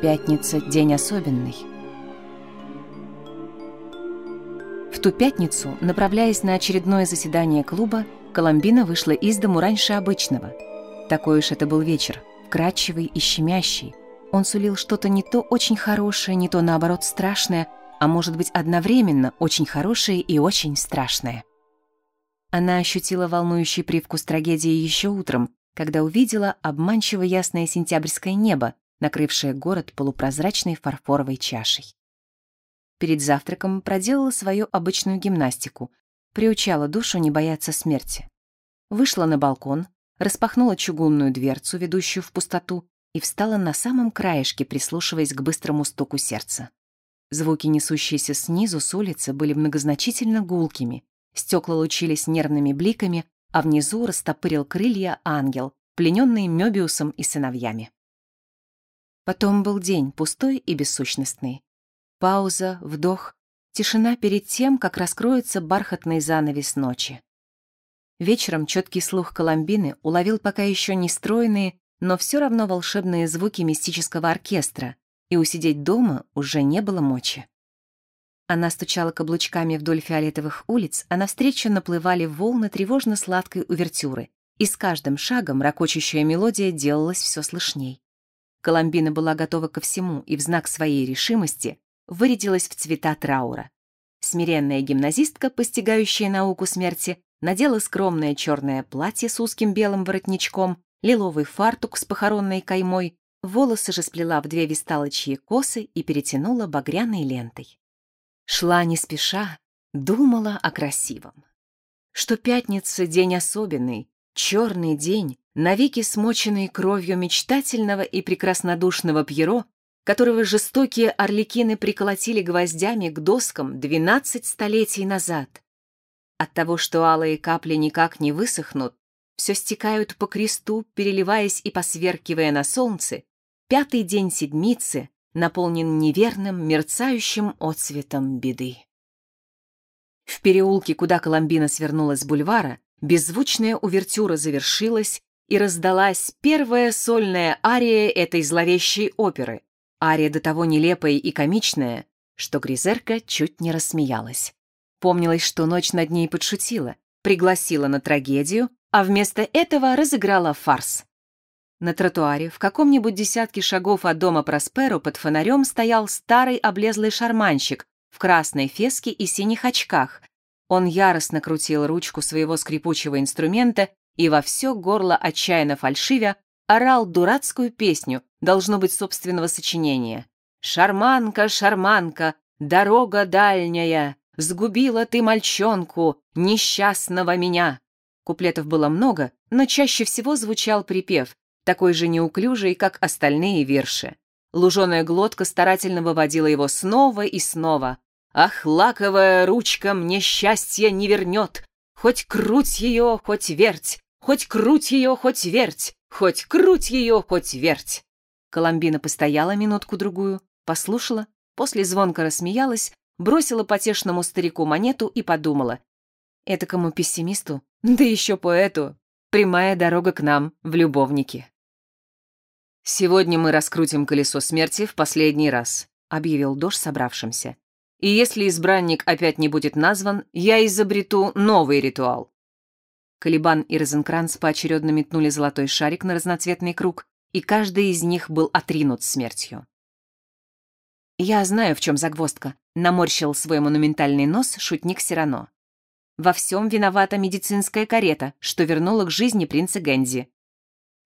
Пятница — день особенный. В ту пятницу, направляясь на очередное заседание клуба, Коломбина вышла из дому раньше обычного. Такой уж это был вечер, вкрадчивый и щемящий. Он сулил что-то не то очень хорошее, не то наоборот страшное, а может быть одновременно очень хорошее и очень страшное. Она ощутила волнующий привкус трагедии еще утром, когда увидела обманчиво ясное сентябрьское небо, накрывшее город полупрозрачной фарфоровой чашей. Перед завтраком проделала свою обычную гимнастику, приучала душу не бояться смерти. Вышла на балкон, распахнула чугунную дверцу, ведущую в пустоту, и встала на самом краешке, прислушиваясь к быстрому стуку сердца. Звуки, несущиеся снизу с улицы, были многозначительно гулкими, стекла лучились нервными бликами, а внизу растопырил крылья ангел, плененный Мёбиусом и сыновьями. Потом был день, пустой и бессущностный. Пауза, вдох, тишина перед тем, как раскроется бархатный занавес ночи. Вечером четкий слух Коломбины уловил пока еще не стройные, но все равно волшебные звуки мистического оркестра, и усидеть дома уже не было мочи. Она стучала каблучками вдоль фиолетовых улиц, а навстречу наплывали волны тревожно-сладкой увертюры, и с каждым шагом ракочущая мелодия делалась все слышней. Коломбина была готова ко всему и в знак своей решимости вырядилась в цвета траура. Смиренная гимназистка, постигающая науку смерти, надела скромное черное платье с узким белым воротничком, лиловый фартук с похоронной каймой, волосы же сплела в две висталочьи косы и перетянула багряной лентой. Шла не спеша, думала о красивом. Что пятница — день особенный, черный день, навеки смоченный кровью мечтательного и прекраснодушного Пьеро, которого жестокие орликины приколотили гвоздями к доскам двенадцать столетий назад. От того, что алые капли никак не высохнут, все стекают по кресту, переливаясь и посверкивая на солнце, пятый день седмицы наполнен неверным, мерцающим отцветом беды. В переулке, куда Коломбина свернула с бульвара, беззвучная увертюра завершилась, и раздалась первая сольная ария этой зловещей оперы. Ария до того нелепая и комичная, что Гризерка чуть не рассмеялась. Помнилось, что ночь над ней подшутила, пригласила на трагедию, а вместо этого разыграла фарс. На тротуаре, в каком-нибудь десятке шагов от дома Просперо под фонарем стоял старый облезлый шарманщик в красной феске и синих очках. Он яростно крутил ручку своего скрипучего инструмента и во все горло отчаянно фальшивя орал дурацкую песню, должно быть собственного сочинения. «Шарманка, шарманка, дорога дальняя, сгубила ты мальчонку, несчастного меня». Куплетов было много, но чаще всего звучал припев, такой же неуклюжий, как остальные верши. Луженая глотка старательно выводила его снова и снова. «Ах, лаковая ручка мне счастья не вернет! Хоть круть ее, хоть верть! Хоть круть ее, хоть верть! Хоть круть ее, хоть верть!» Коломбина постояла минутку-другую, послушала, после звонко рассмеялась, бросила потешному старику монету и подумала. Этакому пессимисту, да еще поэту, прямая дорога к нам в любовники. «Сегодня мы раскрутим колесо смерти в последний раз», — объявил Дош собравшимся. «И если избранник опять не будет назван, я изобрету новый ритуал. Калибан и Розенкранц поочередно метнули золотой шарик на разноцветный круг, и каждый из них был отринут смертью. «Я знаю, в чем загвоздка», — наморщил свой монументальный нос шутник Сирано. «Во всем виновата медицинская карета, что вернула к жизни принца Гензи.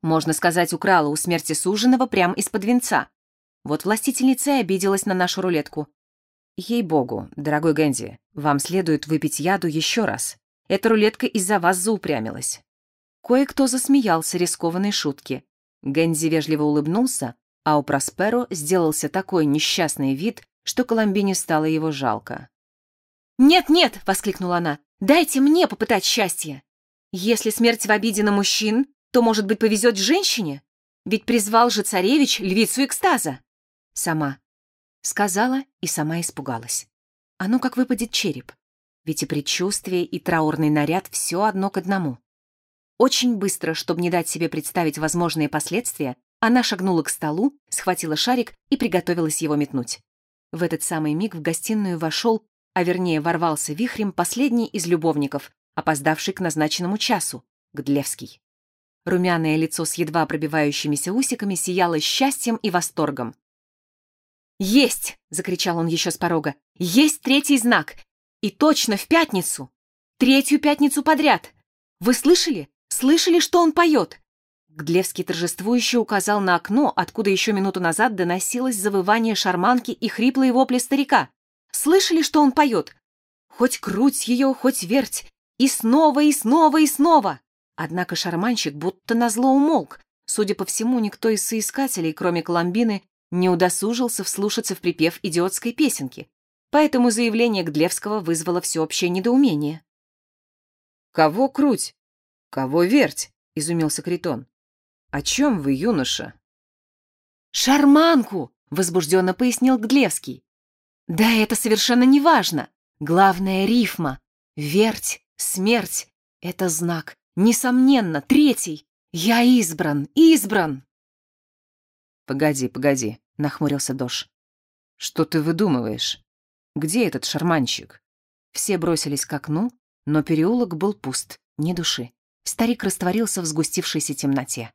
Можно сказать, украла у смерти суженого прямо из-под венца. Вот властительница и обиделась на нашу рулетку. Ей-богу, дорогой Гензи, вам следует выпить яду еще раз, эта рулетка из-за вас заупрямилась». Кое-кто засмеялся рискованной шутки. Гензи вежливо улыбнулся, а у Просперо сделался такой несчастный вид, что Коломбине стало его жалко. «Нет-нет!» — воскликнула она. «Дайте мне попытать счастье! Если смерть в обиде на мужчин, то, может быть, повезет женщине? Ведь призвал же царевич львицу экстаза!» Сама. Сказала и сама испугалась. А ну как выпадет череп. Ведь и предчувствие, и траурный наряд — все одно к одному. Очень быстро, чтобы не дать себе представить возможные последствия, Она шагнула к столу, схватила шарик и приготовилась его метнуть. В этот самый миг в гостиную вошел, а вернее ворвался вихрем последний из любовников, опоздавший к назначенному часу, Гдлевский. Румяное лицо с едва пробивающимися усиками сияло счастьем и восторгом. «Есть!» — закричал он еще с порога. «Есть третий знак! И точно в пятницу! Третью пятницу подряд! Вы слышали? Слышали, что он поет?» Гдлевский торжествующе указал на окно, откуда еще минуту назад доносилось завывание шарманки и хриплые вопли старика. «Слышали, что он поет? Хоть круть ее, хоть верть! И снова, и снова, и снова!» Однако шарманщик будто назло умолк. Судя по всему, никто из соискателей, кроме Коломбины, не удосужился вслушаться в припев идиотской песенки, поэтому заявление Гдлевского вызвало всеобщее недоумение. «Кого круть? Кого верть?» — изумился Критон. «О чем вы, юноша?» «Шарманку!» — возбужденно пояснил Гдлевский. «Да это совершенно не важно. Главное — рифма. Верть, смерть — это знак. Несомненно, третий. Я избран, избран!» «Погоди, погоди», — нахмурился Дош. «Что ты выдумываешь? Где этот шарманщик?» Все бросились к окну, но переулок был пуст, ни души. Старик растворился в сгустившейся темноте.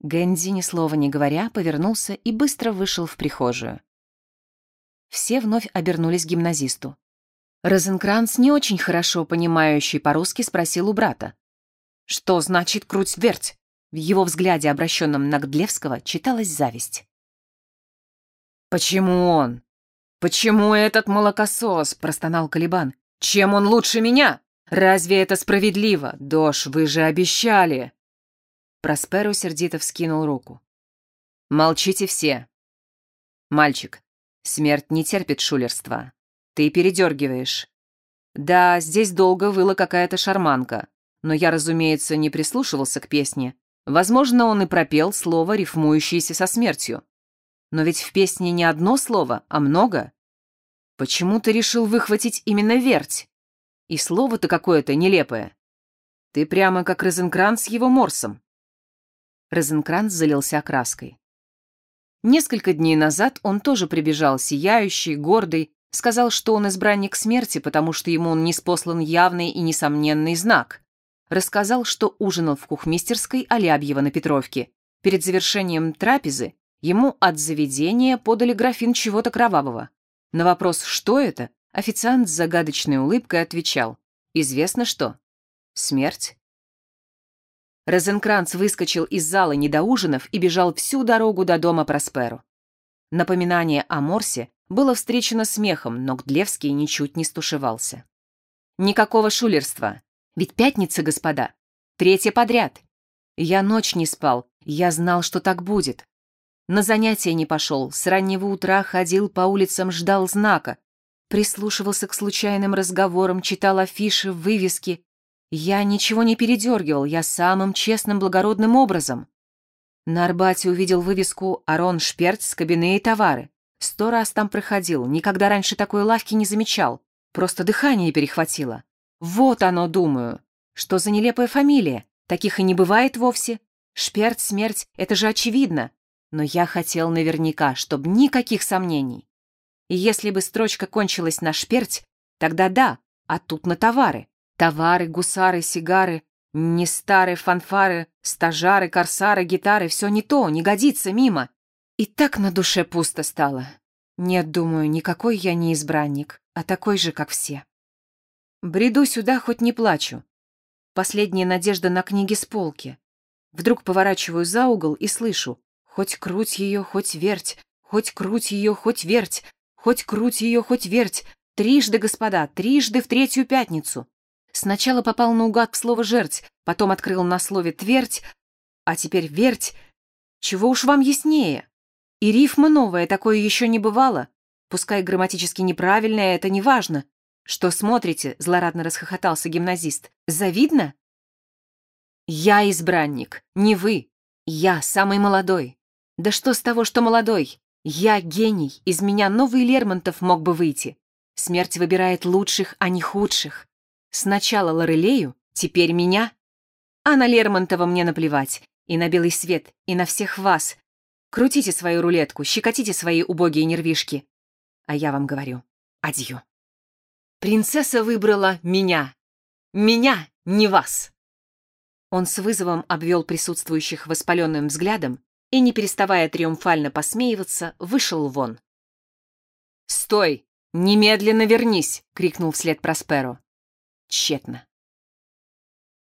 Гэнди, ни слова не говоря, повернулся и быстро вышел в прихожую. Все вновь обернулись к гимназисту. Розенкранц, не очень хорошо понимающий по-русски, спросил у брата. «Что значит круть-верть?» В его взгляде, обращенном на Гдлевского, читалась зависть. «Почему он? Почему этот молокосос?» — простонал Калибан. «Чем он лучше меня? Разве это справедливо? Дош, вы же обещали!» Просперу сердито вскинул руку. «Молчите все!» «Мальчик, смерть не терпит шулерства. Ты передергиваешь. Да, здесь долго выла какая-то шарманка, но я, разумеется, не прислушивался к песне, Возможно, он и пропел слово, рифмующееся со смертью. Но ведь в песне не одно слово, а много. Почему ты решил выхватить именно верть? И слово-то какое-то нелепое. Ты прямо как Розенкранц с его морсом. Розенкранц залился краской. Несколько дней назад он тоже прибежал, сияющий, гордый, сказал, что он избранник смерти, потому что ему он не спослан явный и несомненный знак рассказал, что ужинал в кухмистерской Алябьева на Петровке. Перед завершением трапезы ему от заведения подали графин чего-то кровавого. На вопрос «что это?» официант с загадочной улыбкой отвечал «Известно что? Смерть». Розенкранц выскочил из зала недоужинов и бежал всю дорогу до дома Просперу. Напоминание о Морсе было встречено смехом, но Гдлевский ничуть не стушевался. Никакого шулерства, ведь пятница, господа. Третья подряд. Я ночь не спал, я знал, что так будет. На занятия не пошел, с раннего утра ходил по улицам, ждал знака. Прислушивался к случайным разговорам, читал афиши, вывески. Я ничего не передергивал, я самым честным, благородным образом. На Арбате увидел вывеску «Арон Шперц, кабины и товары». Сто раз там проходил, никогда раньше такой лавки не замечал. Просто дыхание перехватило. Вот оно, думаю. Что за нелепая фамилия? Таких и не бывает вовсе. Шперт, смерть — это же очевидно. Но я хотел наверняка, чтобы никаких сомнений. И если бы строчка кончилась на шперть, тогда да, а тут на товары. Товары, гусары, сигары, не старые фанфары, стажары, корсары, гитары — все не то, не годится мимо. И так на душе пусто стало. Нет, думаю, никакой я не избранник, а такой же, как все. Бреду сюда, хоть не плачу. Последняя надежда на книги с полки. Вдруг поворачиваю за угол и слышу. Хоть круть ее, хоть верть, хоть круть ее, хоть верть, хоть круть ее, хоть верть. Трижды, господа, трижды в третью пятницу. Сначала попал наугад в слово «жерть», потом открыл на слове «твердь», а теперь «верть». Чего уж вам яснее? И рифма новая, такое еще не бывало. Пускай грамматически неправильная, это не важно. «Что смотрите?» — злорадно расхохотался гимназист. «Завидно?» «Я избранник, не вы. Я самый молодой. Да что с того, что молодой? Я гений, из меня новый Лермонтов мог бы выйти. Смерть выбирает лучших, а не худших. Сначала Лорелею, теперь меня. А на Лермонтова мне наплевать. и на белый свет, и на всех вас. Крутите свою рулетку, щекотите свои убогие нервишки. А я вам говорю, адью. Принцесса выбрала меня. Меня, не вас. Он с вызовом обвел присутствующих воспаленным взглядом и, не переставая триумфально посмеиваться, вышел вон. «Стой! Немедленно вернись!» — крикнул вслед Просперо. Тщетно.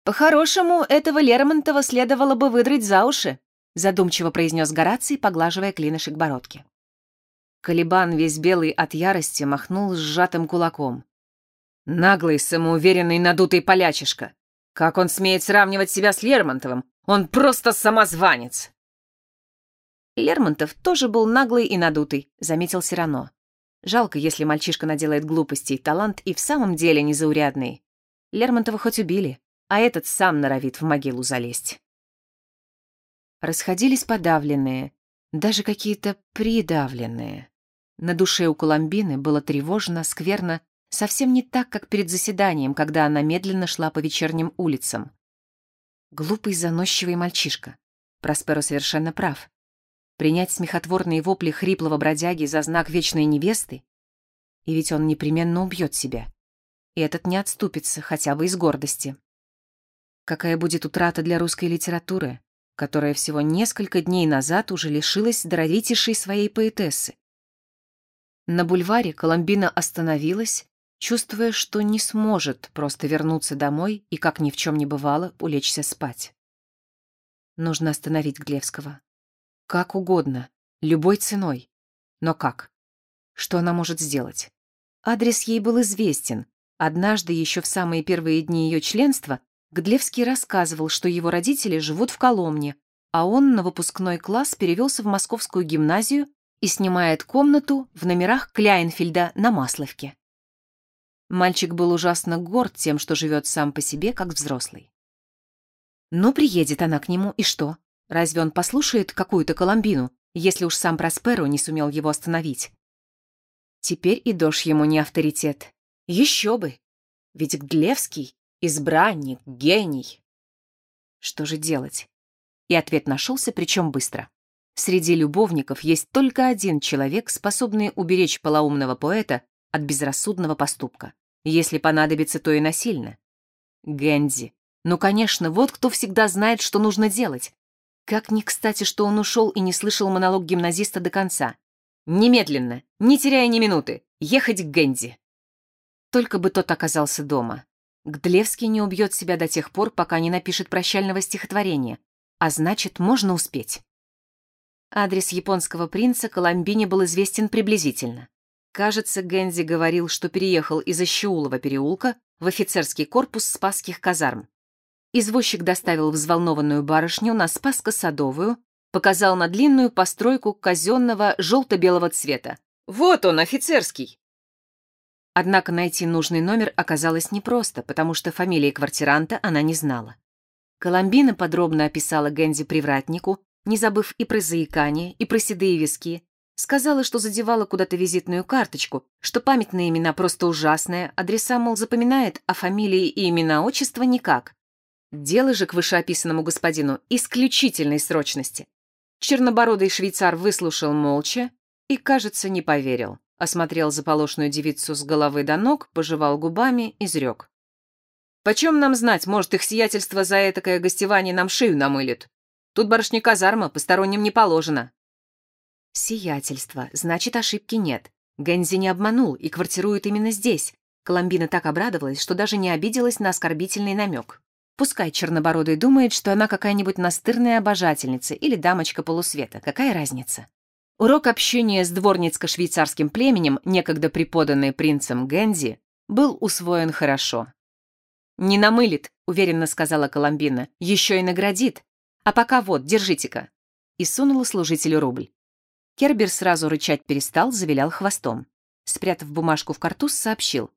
«По-хорошему, этого Лермонтова следовало бы выдрать за уши», задумчиво произнес Гораций, поглаживая клинышек бородки. Калибан, весь белый от ярости, махнул сжатым кулаком. «Наглый, самоуверенный, надутый полячишка! Как он смеет сравнивать себя с Лермонтовым? Он просто самозванец!» Лермонтов тоже был наглый и надутый, заметил Сирано. Жалко, если мальчишка наделает глупостей, талант и в самом деле незаурядный. Лермонтова хоть убили, а этот сам норовит в могилу залезть. Расходились подавленные, даже какие-то придавленные. На душе у Коломбины было тревожно, скверно, совсем не так, как перед заседанием, когда она медленно шла по вечерним улицам. Глупый, заносчивый мальчишка. Просперо совершенно прав. Принять смехотворные вопли хриплого бродяги за знак вечной невесты? И ведь он непременно убьет себя. И этот не отступится, хотя бы из гордости. Какая будет утрата для русской литературы, которая всего несколько дней назад уже лишилась даровитейшей своей поэтессы. На бульваре Коломбина остановилась, чувствуя, что не сможет просто вернуться домой и, как ни в чем не бывало, улечься спать. Нужно остановить Глевского. Как угодно, любой ценой. Но как? Что она может сделать? Адрес ей был известен. Однажды, еще в самые первые дни ее членства, Гдлевский рассказывал, что его родители живут в Коломне, а он на выпускной класс перевелся в московскую гимназию и снимает комнату в номерах Кляйнфельда на Масловке. Мальчик был ужасно горд тем, что живет сам по себе, как взрослый. Но приедет она к нему, и что? Разве он послушает какую-то Коломбину, если уж сам Просперо не сумел его остановить? Теперь и Дош ему не авторитет. Еще бы! Ведь Гдлевский Избранник, гений. Что же делать? И ответ нашелся, причем быстро. Среди любовников есть только один человек, способный уберечь полоумного поэта от безрассудного поступка. Если понадобится, то и насильно. Гэнди. Ну, конечно, вот кто всегда знает, что нужно делать. Как ни кстати, что он ушел и не слышал монолог гимназиста до конца. Немедленно, не теряя ни минуты, ехать к Гэнди. Только бы тот оказался дома. Гдлевский не убьет себя до тех пор, пока не напишет прощального стихотворения, а значит, можно успеть. Адрес японского принца Коломбине был известен приблизительно. Кажется, Гензи говорил, что переехал из Ощеулова переулка в офицерский корпус Спасских казарм. Извозчик доставил взволнованную барышню на Спасско-Садовую, показал на длинную постройку казенного желто-белого цвета. «Вот он, офицерский!» Однако найти нужный номер оказалось непросто, потому что фамилии квартиранта она не знала. Коломбина подробно описала Гензи привратнику, не забыв и про заикание, и про седые виски. Сказала, что задевала куда-то визитную карточку, что память на имена просто ужасная, адреса, мол, запоминает, а фамилии и имена отчества никак. Дело же к вышеописанному господину исключительной срочности. Чернобородый швейцар выслушал молча и, кажется, не поверил осмотрел заполошную девицу с головы до ног, пожевал губами, изрек. «Почем нам знать, может, их сиятельство за этакое гостевание нам шею намылит? Тут барышня казарма, посторонним не положено». «Сиятельство, значит, ошибки нет. Гензи не обманул и квартирует именно здесь». Коломбина так обрадовалась, что даже не обиделась на оскорбительный намек. Пускай Чернобородый думает, что она какая-нибудь настырная обожательница или дамочка полусвета, какая разница? Урок общения с дворницко-швейцарским племенем, некогда преподанный принцем Гензи, был усвоен хорошо. «Не намылит», — уверенно сказала Коломбина, — «еще и наградит. А пока вот, держите-ка». И сунула служителю рубль. Кербер сразу рычать перестал, завилял хвостом. Спрятав бумажку в картуз, сообщил.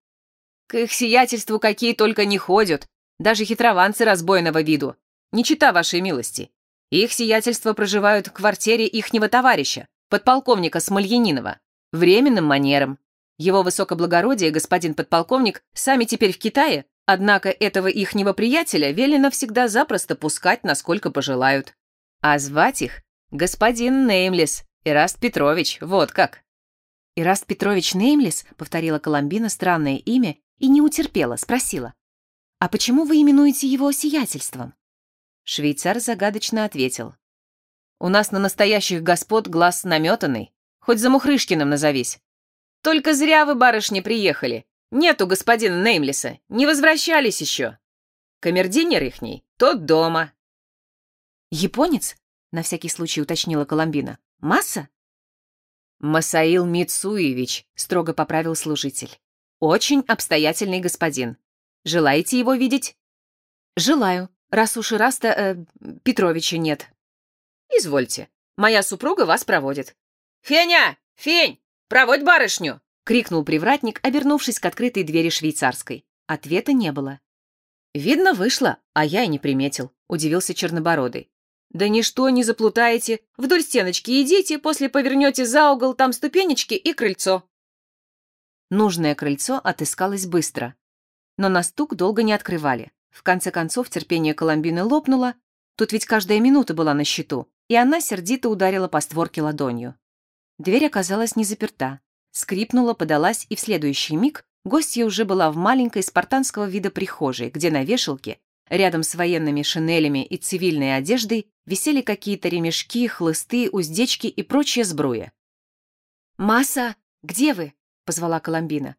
«К их сиятельству какие только не ходят, даже хитрованцы разбойного виду. Не чита вашей милости. Их сиятельство проживают в квартире ихнего товарища, подполковника Смольянинова, временным манером. Его высокоблагородие, господин подполковник, сами теперь в Китае, однако этого ихнего приятеля велено всегда запросто пускать, насколько пожелают. А звать их господин Неймлес, Ираст Петрович, вот как. «Ираст Петрович Неймлес», — повторила Коломбина странное имя и не утерпела, спросила. «А почему вы именуете его сиятельством?» Швейцар загадочно ответил. «У нас на настоящих господ глаз наметанный, хоть за Мухрышкиным назовись. Только зря вы, барышни, приехали. Нету господина Неймлиса, не возвращались еще. Камердинер ихний, тот дома». «Японец?» — на всякий случай уточнила Коломбина. «Масса?» «Масаил Мицуевич», — строго поправил служитель. «Очень обстоятельный господин. Желаете его видеть?» «Желаю, раз уж и Раста э, Петровича нет». «Извольте, моя супруга вас проводит». «Феня! Фень! Проводь барышню!» — крикнул привратник, обернувшись к открытой двери швейцарской. Ответа не было. «Видно, вышло, а я и не приметил», — удивился Чернобородый. «Да ничто не заплутаете. Вдоль стеночки идите, после повернете за угол, там ступенечки и крыльцо». Нужное крыльцо отыскалось быстро. Но на стук долго не открывали. В конце концов терпение Коломбины лопнуло, тут ведь каждая минута была на счету, и она сердито ударила по створке ладонью. Дверь оказалась не заперта. Скрипнула, подалась, и в следующий миг гостья уже была в маленькой спартанского вида прихожей, где на вешалке Рядом с военными шинелями и цивильной одеждой висели какие-то ремешки, хлысты, уздечки и прочая сбруя. «Масса, где вы?» — позвала Коломбина.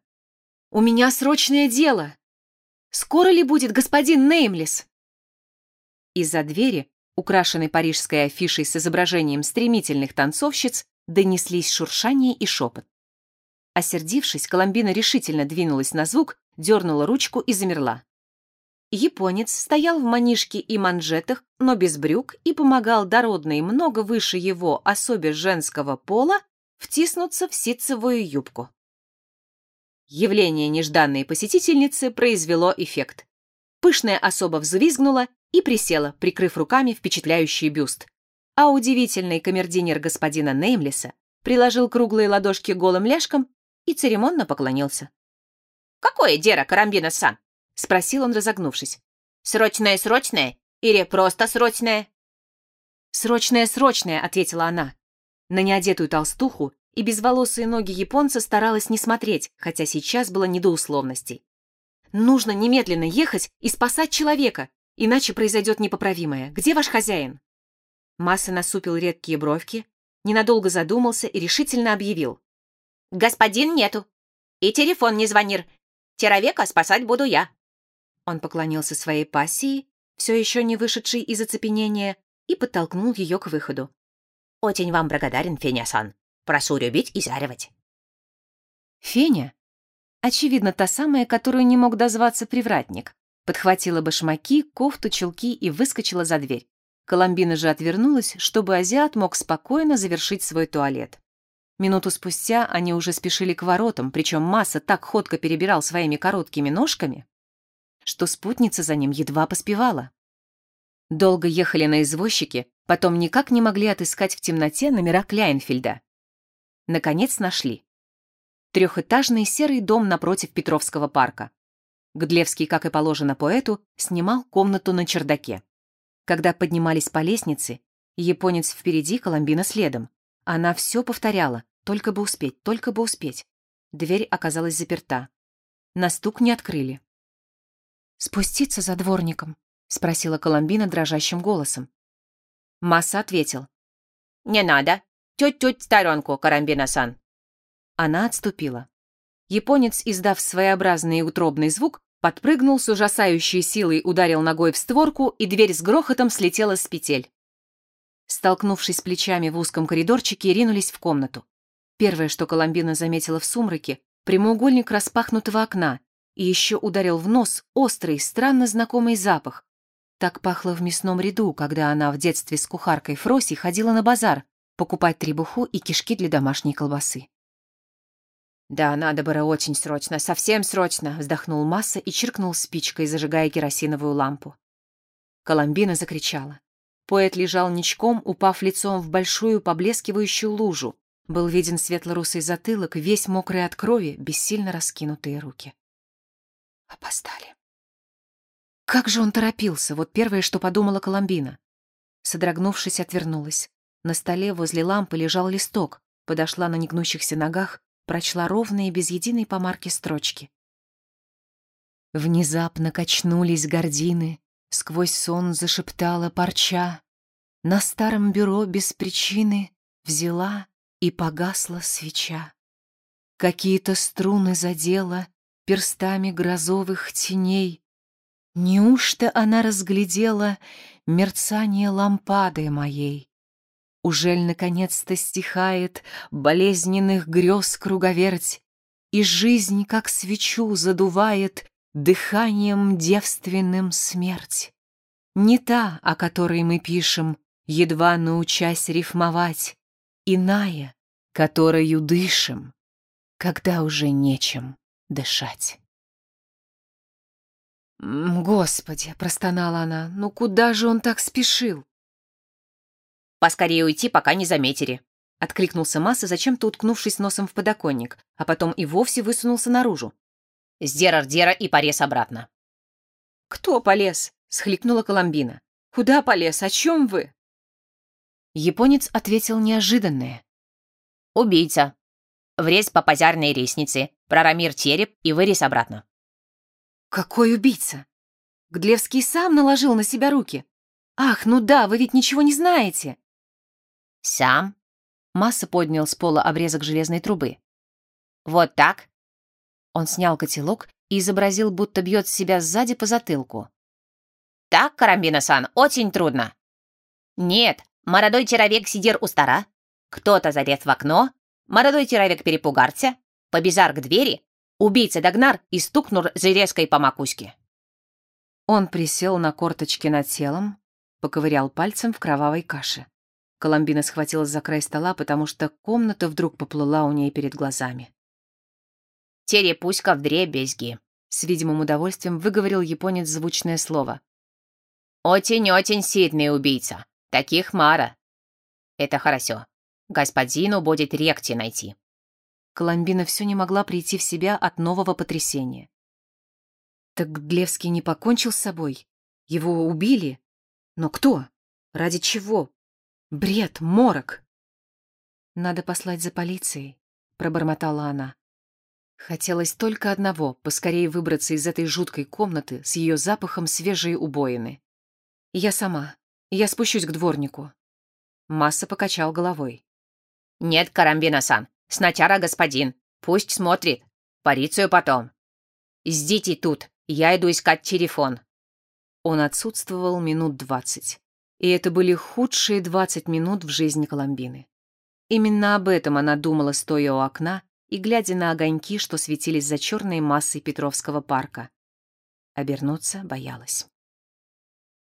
«У меня срочное дело! Скоро ли будет господин Неймлес?» Из-за двери, украшенной парижской афишей с изображением стремительных танцовщиц, донеслись шуршание и шепот. Осердившись, Коломбина решительно двинулась на звук, дернула ручку и замерла. Японец стоял в манишке и манжетах, но без брюк, и помогал дородной много выше его особе женского пола втиснуться в ситцевую юбку. Явление нежданной посетительницы произвело эффект. Пышная особа взвизгнула и присела, прикрыв руками впечатляющий бюст. А удивительный камердинер господина Неймлиса приложил круглые ладошки голым ляжкам и церемонно поклонился. «Какое дело, Карамбина-сан?» — спросил он, разогнувшись. «Срочное-срочное или просто срочное?» «Срочное-срочное», — ответила она. На неодетую толстуху и безволосые ноги японца старалась не смотреть, хотя сейчас было не до условностей. «Нужно немедленно ехать и спасать человека, иначе произойдет непоправимое. Где ваш хозяин?» Масса насупил редкие бровки, ненадолго задумался и решительно объявил. «Господин нету. И телефон не звонит. Человека спасать буду я». Он поклонился своей пассии, все еще не вышедшей из оцепенения, и подтолкнул ее к выходу. «Очень вам благодарен, Феня-сан. Прошу любить и заривать». Феня, очевидно, та самая, которую не мог дозваться привратник, подхватила башмаки, кофту, чулки и выскочила за дверь. Коломбина же отвернулась, чтобы азиат мог спокойно завершить свой туалет. Минуту спустя они уже спешили к воротам, причем Масса так ходко перебирал своими короткими ножками, что спутница за ним едва поспевала. Долго ехали на извозчике, потом никак не могли отыскать в темноте номера Кляйнфельда. Наконец нашли. Трехэтажный серый дом напротив Петровского парка. Гдлевский, как и положено поэту, снимал комнату на чердаке. Когда поднимались по лестнице, японец впереди, Коломбина следом. Она все повторяла, только бы успеть, только бы успеть. Дверь оказалась заперта. На стук не открыли. «Спуститься за дворником?» — спросила Коломбина дрожащим голосом. Масса ответил. «Не надо. Тють-тють в сторонку, Карамбина-сан». Она отступила. Японец, издав своеобразный утробный звук, подпрыгнул с ужасающей силой, ударил ногой в створку, и дверь с грохотом слетела с петель. Столкнувшись плечами в узком коридорчике, ринулись в комнату. Первое, что Коломбина заметила в сумраке, прямоугольник распахнутого окна, и еще ударил в нос острый, странно знакомый запах. Так пахло в мясном ряду, когда она в детстве с кухаркой Фроси ходила на базар покупать требуху и кишки для домашней колбасы. «Да, надо было очень срочно, совсем срочно», — вздохнул Масса и чиркнул спичкой, зажигая керосиновую лампу. Коломбина закричала. Поэт лежал ничком, упав лицом в большую поблескивающую лужу. Был виден светло-русый затылок, весь мокрый от крови, бессильно раскинутые руки. Опоздали. Как же он торопился, вот первое, что подумала Коломбина. Содрогнувшись, отвернулась. На столе возле лампы лежал листок. Подошла на негнущихся ногах, прочла ровные, без единой помарки строчки. Внезапно качнулись гордины, сквозь сон зашептала парча. На старом бюро без причины взяла и погасла свеча. Какие-то струны задела перстами грозовых теней. Неужто она разглядела мерцание лампады моей? Ужель наконец-то стихает болезненных грез круговерть, И жизнь, как свечу, задувает дыханием девственным смерть? Не та, о которой мы пишем, едва научась рифмовать, Иная, которою дышим, когда уже нечем дышать. «Господи!» — простонала она. «Ну куда же он так спешил?» «Поскорее уйти, пока не заметили», — откликнулся Масса, зачем-то уткнувшись носом в подоконник, а потом и вовсе высунулся наружу. «Сдера Рдера и порез обратно». «Кто полез?» — схликнула Коломбина. «Куда полез? О чем вы?» Японец ответил неожиданное. «Убийца. Врез по позярной лестнице, прорамир череп и вырез обратно». «Какой убийца? Гдлевский сам наложил на себя руки. Ах, ну да, вы ведь ничего не знаете!» «Сам?» Масса поднял с пола обрезок железной трубы. «Вот так?» Он снял котелок и изобразил, будто бьет себя сзади по затылку. «Так, Карамбина-сан, очень трудно». «Нет, молодой человек сидел у стара, кто-то залез в окно, молодой человек перепугался, побежал к двери, Убийца догнар и стукнул железкой по макушке. Он присел на корточки над телом, поковырял пальцем в кровавой каше. Коломбина схватилась за край стола, потому что комната вдруг поплыла у ней перед глазами. «Терепуська в дребезги», — с видимым удовольствием выговорил японец звучное слово. «Очень-очень сильный убийца. Таких мара. Это хорошо. Господину будет ректи найти». Коломбина все не могла прийти в себя от нового потрясения. Так Длевский не покончил с собой? Его убили? Но кто? Ради чего? Бред, морок. Надо послать за полицией, пробормотала она. Хотелось только одного — поскорее выбраться из этой жуткой комнаты с ее запахом свежей убоины. Я сама. Я спущусь к дворнику. Масса покачал головой. «Нет, Карамбина-сан, Сначала господин. Пусть смотрит. Полицию потом. Ждите тут. Я иду искать телефон». Он отсутствовал минут двадцать. И это были худшие двадцать минут в жизни Коломбины. Именно об этом она думала, стоя у окна и глядя на огоньки, что светились за черной массой Петровского парка. Обернуться боялась.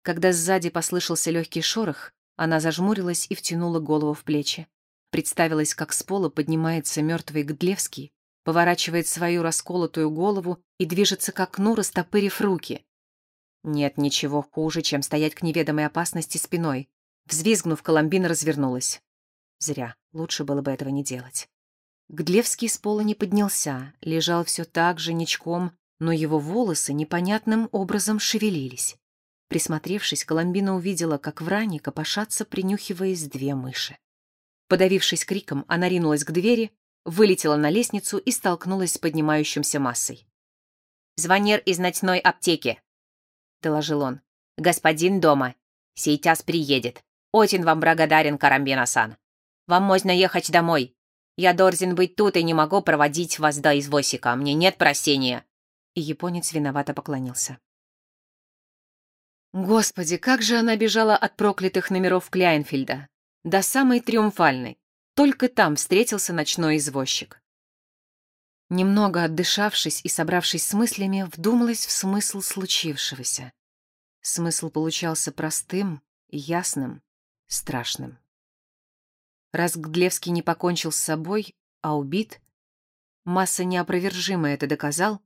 Когда сзади послышался легкий шорох, она зажмурилась и втянула голову в плечи. Представилось, как с пола поднимается мертвый Гдлевский, поворачивает свою расколотую голову и движется к окну, растопырив руки. Нет ничего хуже, чем стоять к неведомой опасности спиной. Взвизгнув, Коломбина развернулась. Зря, лучше было бы этого не делать. Гдлевский с пола не поднялся, лежал все так же ничком, но его волосы непонятным образом шевелились. Присмотревшись, Коломбина увидела, как в ране копошатся, принюхиваясь две мыши. Подавившись криком, она ринулась к двери, вылетела на лестницу и столкнулась с поднимающимся массой. «Звонер из ночной аптеки», — доложил он. «Господин дома. Сейчас приедет. Очень вам благодарен, Карамбена-сан. Вам можно ехать домой. Я должен быть тут и не могу проводить вас до извозчика. Мне нет прощения». И японец виновато поклонился. Господи, как же она бежала от проклятых номеров Кляйнфельда до самой Триумфальной. Только там встретился ночной извозчик. Немного отдышавшись и собравшись с мыслями, вдумалась в смысл случившегося. Смысл получался простым, ясным, страшным. Раз Гдлевский не покончил с собой, а убит, Масса неопровержимо это доказал,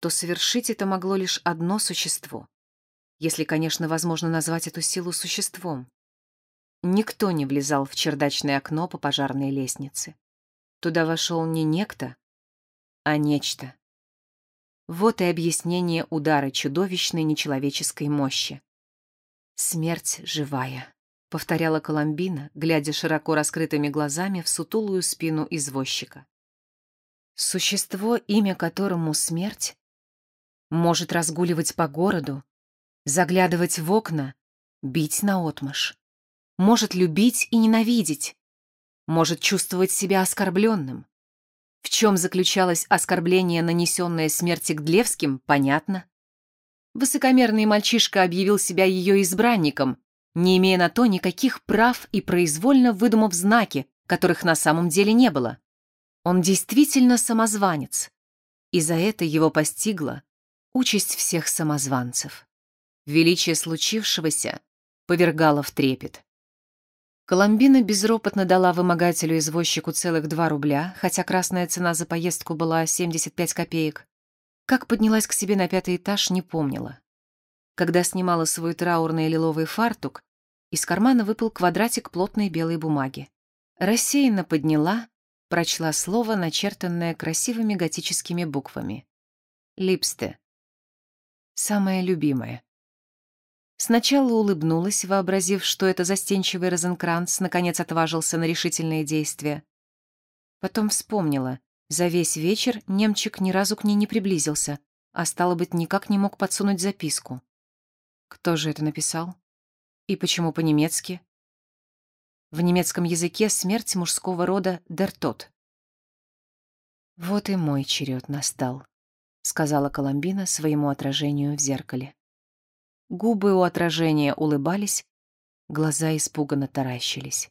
то совершить это могло лишь одно существо. Если, конечно, возможно назвать эту силу существом. Никто не влезал в чердачное окно по пожарной лестнице. Туда вошел не некто, а нечто. Вот и объяснение удара чудовищной нечеловеческой мощи. Смерть живая, повторяла Коломбина, глядя широко раскрытыми глазами в сутулую спину извозчика. Существо, имя которому смерть, может разгуливать по городу, заглядывать в окна, бить наотмашь, может любить и ненавидеть, может чувствовать себя оскорбленным. В чем заключалось оскорбление, нанесенное смерти Гдлевским, понятно. Высокомерный мальчишка объявил себя ее избранником, не имея на то никаких прав и произвольно выдумав знаки, которых на самом деле не было. Он действительно самозванец, и за это его постигла участь всех самозванцев. Величие случившегося повергало в трепет. Коломбина безропотно дала вымогателю-извозчику целых два рубля, хотя красная цена за поездку была 75 копеек. Как поднялась к себе на пятый этаж, не помнила. Когда снимала свой траурный лиловый фартук, из кармана выпал квадратик плотной белой бумаги. Рассеянно подняла, прочла слово, начертанное красивыми готическими буквами. «Липсте». Самое любимое. Сначала улыбнулась, вообразив, что это застенчивый Розенкранц наконец отважился на решительные действия. Потом вспомнила, за весь вечер немчик ни разу к ней не приблизился, а стало быть, никак не мог подсунуть записку. Кто же это написал? И почему по-немецки? В немецком языке смерть мужского рода «дертот». «Вот и мой черед настал», — сказала Коломбина своему отражению в зеркале. Губы у отражения улыбались, глаза испуганно таращились.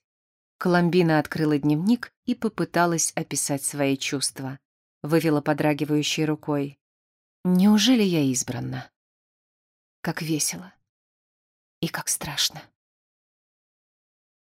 Коломбина открыла дневник и попыталась описать свои чувства. Вывела подрагивающей рукой. «Неужели я избранна?» Как весело и как страшно.